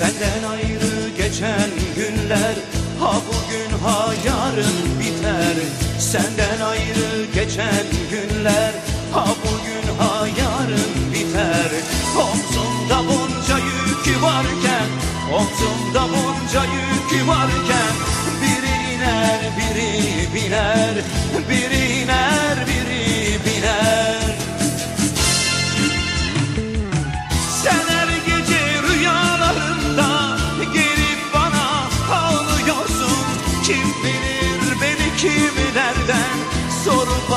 Senden ayrı geçen günler Ha bugün ha yarın biter. Senden ayrı geçen günler Ha bugün ha yarın biter. Omzumda bunca yük varken Omzumda bunca yük varken Biri iner biri biner Biri iner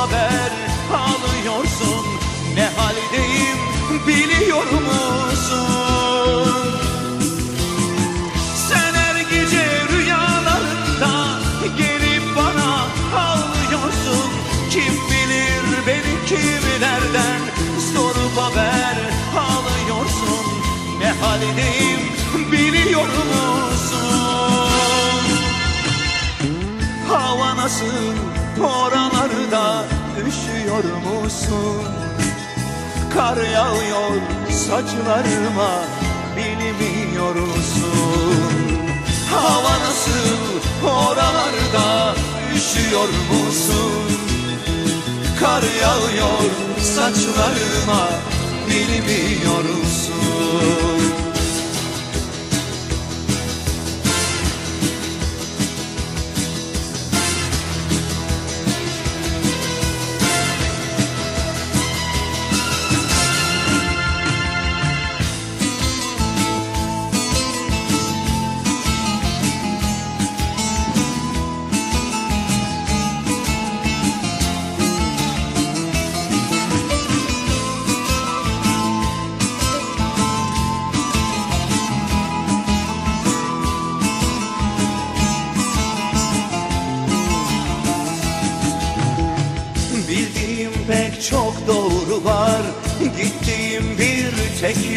haber alıyorsun Ne haldeyim biliyor musun? Sen her gece rüyalarında gelip bana ağlıyorsun Kim bilir beni kim nereden sorup haber alıyorsun Ne haldeyim biliyor musun? Hava nasıl oralarda üşüyor musun? Kar yağıyor saçlarıma bilmiyor musun? Hava nasıl oralarda üşüyor musun? Kar yağıyor saçlarıma bilmiyor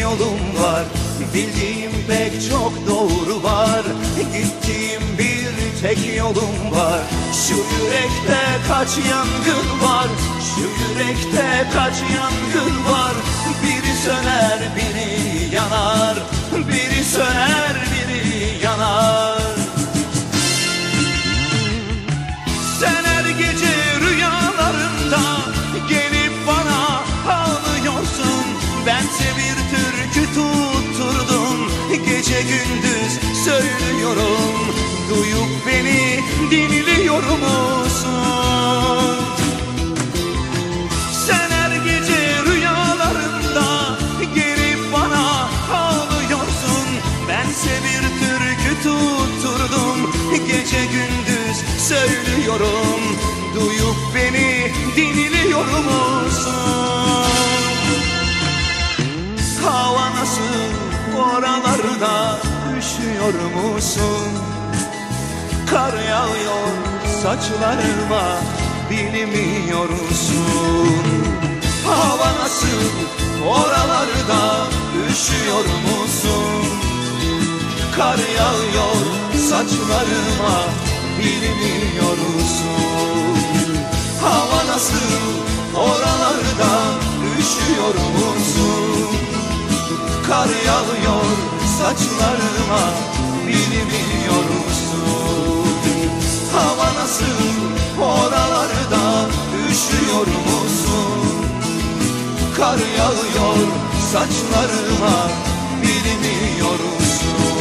yolum var. Bildiğim pek çok doğru var. Gittiğim bir tek yolum var. Şu yürekte kaç yangın var? Şu yürekte kaç yangın var? Biri söner biri söylüyorum. Duyup beni dinliyor musun? Sen her gece rüyalarında gelip bana ağlıyorsun. Bense bir türkü tutturdum. Gece gündüz söylüyorum. Duyup beni dinliyor musun? Hava nasıl oralarda üşüyor musun? Kar yağıyor saçlarıma bilmiyor musun? Hava nasıl oralarda üşüyor musun? Kar yağıyor saçlarıma bilmiyor musun? Hava nasıl oralarda üşüyor musun? Kar yağıyor saçlarıma bilmiyor musun? Hava nasıl oralarda üşüyor musun? Kar yağıyor saçlarıma bilmiyor musun?